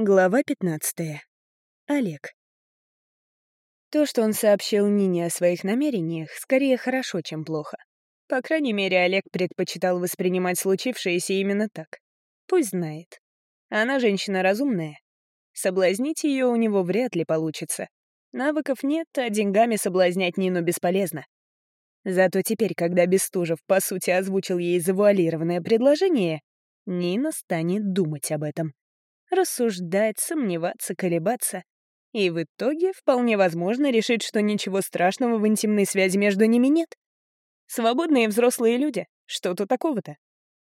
Глава 15. Олег. То, что он сообщил Нине о своих намерениях, скорее хорошо, чем плохо. По крайней мере, Олег предпочитал воспринимать случившееся именно так. Пусть знает. Она женщина разумная. Соблазнить ее у него вряд ли получится. Навыков нет, а деньгами соблазнять Нину бесполезно. Зато теперь, когда Бестужев, по сути, озвучил ей завуалированное предложение, Нина станет думать об этом рассуждать, сомневаться, колебаться. И в итоге вполне возможно решить, что ничего страшного в интимной связи между ними нет. Свободные взрослые люди, что тут такого-то?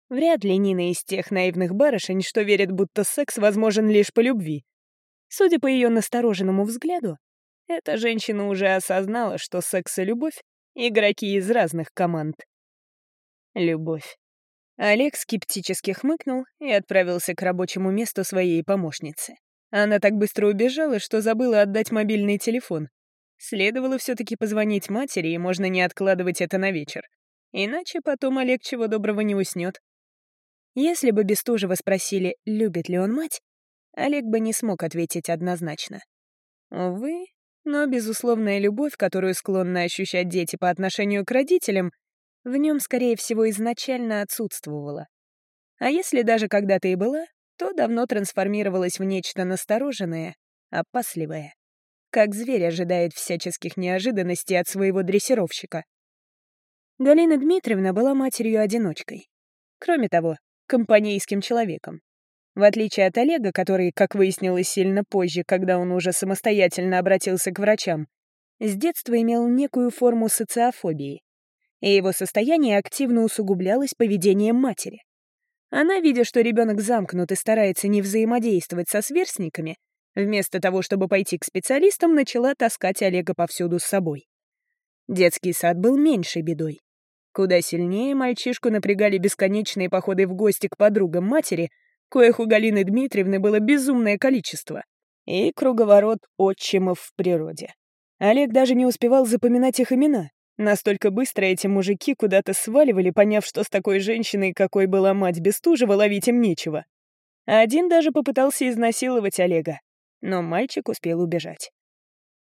Вряд ли Нина из тех наивных барышень, что верят, будто секс возможен лишь по любви. Судя по ее настороженному взгляду, эта женщина уже осознала, что секс и любовь — игроки из разных команд. Любовь. Олег скептически хмыкнул и отправился к рабочему месту своей помощницы. Она так быстро убежала, что забыла отдать мобильный телефон. Следовало все таки позвонить матери, и можно не откладывать это на вечер. Иначе потом Олег чего доброго не уснет. Если бы Бестужева спросили, любит ли он мать, Олег бы не смог ответить однозначно. Увы, но безусловная любовь, которую склонны ощущать дети по отношению к родителям, в нем, скорее всего, изначально отсутствовала. А если даже когда-то и была, то давно трансформировалась в нечто настороженное, опасливое. Как зверь ожидает всяческих неожиданностей от своего дрессировщика. Галина Дмитриевна была матерью-одиночкой. Кроме того, компанейским человеком. В отличие от Олега, который, как выяснилось сильно позже, когда он уже самостоятельно обратился к врачам, с детства имел некую форму социофобии и его состояние активно усугублялось поведением матери. Она, видя, что ребенок замкнут и старается не взаимодействовать со сверстниками, вместо того, чтобы пойти к специалистам, начала таскать Олега повсюду с собой. Детский сад был меньшей бедой. Куда сильнее мальчишку напрягали бесконечные походы в гости к подругам матери, коих у Галины Дмитриевны было безумное количество, и круговорот отчимов в природе. Олег даже не успевал запоминать их имена. Настолько быстро эти мужики куда-то сваливали, поняв, что с такой женщиной, какой была мать Бестужева, ловить им нечего. Один даже попытался изнасиловать Олега, но мальчик успел убежать.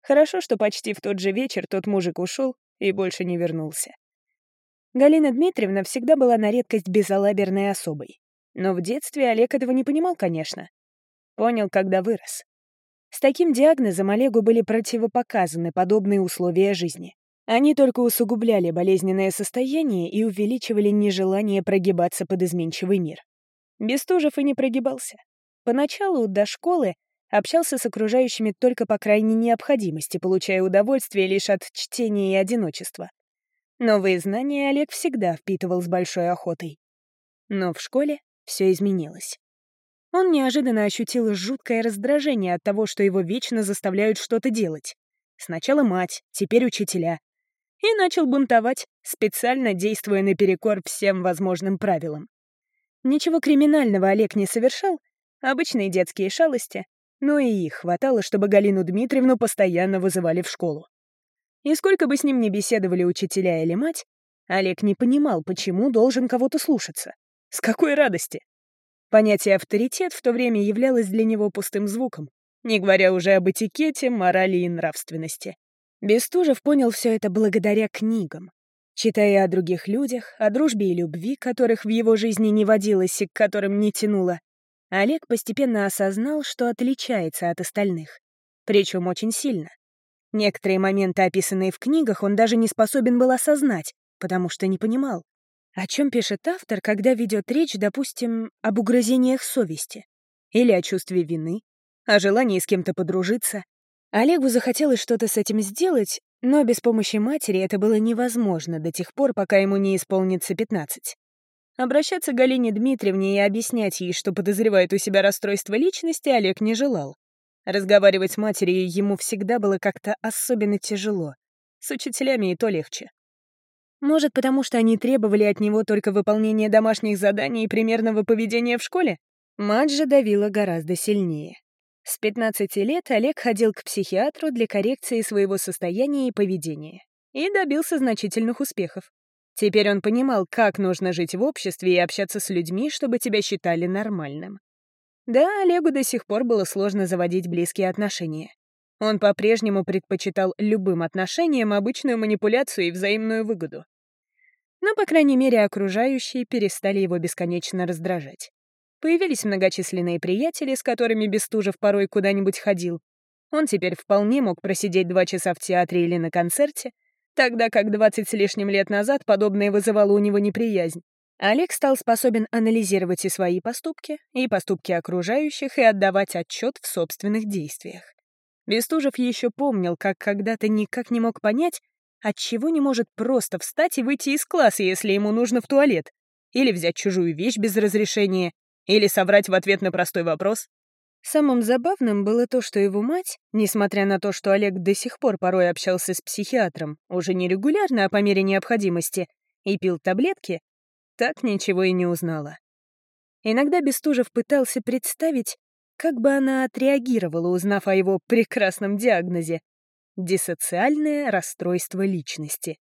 Хорошо, что почти в тот же вечер тот мужик ушел и больше не вернулся. Галина Дмитриевна всегда была на редкость безалаберной особой. Но в детстве Олег этого не понимал, конечно. Понял, когда вырос. С таким диагнозом Олегу были противопоказаны подобные условия жизни. Они только усугубляли болезненное состояние и увеличивали нежелание прогибаться под изменчивый мир. Бестужев и не прогибался. Поначалу, до школы, общался с окружающими только по крайней необходимости, получая удовольствие лишь от чтения и одиночества. Новые знания Олег всегда впитывал с большой охотой. Но в школе все изменилось. Он неожиданно ощутил жуткое раздражение от того, что его вечно заставляют что-то делать. Сначала мать, теперь учителя и начал бунтовать, специально действуя наперекор всем возможным правилам. Ничего криминального Олег не совершал, обычные детские шалости, но и их хватало, чтобы Галину Дмитриевну постоянно вызывали в школу. И сколько бы с ним ни беседовали учителя или мать, Олег не понимал, почему должен кого-то слушаться. С какой радости? Понятие «авторитет» в то время являлось для него пустым звуком, не говоря уже об этикете, морали и нравственности. Бестужев понял все это благодаря книгам. Читая о других людях, о дружбе и любви, которых в его жизни не водилось и к которым не тянуло, Олег постепенно осознал, что отличается от остальных. Причем очень сильно. Некоторые моменты, описанные в книгах, он даже не способен был осознать, потому что не понимал. О чем пишет автор, когда ведет речь, допустим, об угрызениях совести? Или о чувстве вины? О желании с кем-то подружиться? Олегу захотелось что-то с этим сделать, но без помощи матери это было невозможно до тех пор, пока ему не исполнится 15. Обращаться к Галине Дмитриевне и объяснять ей, что подозревает у себя расстройство личности, Олег не желал. Разговаривать с матерью ему всегда было как-то особенно тяжело. С учителями и то легче. Может, потому что они требовали от него только выполнения домашних заданий и примерного поведения в школе? Мать же давила гораздо сильнее. С 15 лет Олег ходил к психиатру для коррекции своего состояния и поведения и добился значительных успехов. Теперь он понимал, как нужно жить в обществе и общаться с людьми, чтобы тебя считали нормальным. Да, Олегу до сих пор было сложно заводить близкие отношения. Он по-прежнему предпочитал любым отношениям обычную манипуляцию и взаимную выгоду. Но, по крайней мере, окружающие перестали его бесконечно раздражать. Появились многочисленные приятели, с которыми Бестужев порой куда-нибудь ходил. Он теперь вполне мог просидеть два часа в театре или на концерте, тогда как 20 с лишним лет назад подобное вызывало у него неприязнь. Олег стал способен анализировать и свои поступки, и поступки окружающих, и отдавать отчет в собственных действиях. Бестужев еще помнил, как когда-то никак не мог понять, отчего не может просто встать и выйти из класса, если ему нужно в туалет, или взять чужую вещь без разрешения, или соврать в ответ на простой вопрос. Самым забавным было то, что его мать, несмотря на то, что Олег до сих пор порой общался с психиатром, уже не регулярно, а по мере необходимости, и пил таблетки, так ничего и не узнала. Иногда Бестужев пытался представить, как бы она отреагировала, узнав о его прекрасном диагнозе — диссоциальное расстройство личности.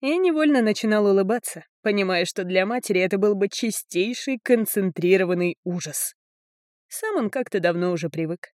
И невольно начинал улыбаться, понимая, что для матери это был бы чистейший концентрированный ужас. Сам он как-то давно уже привык.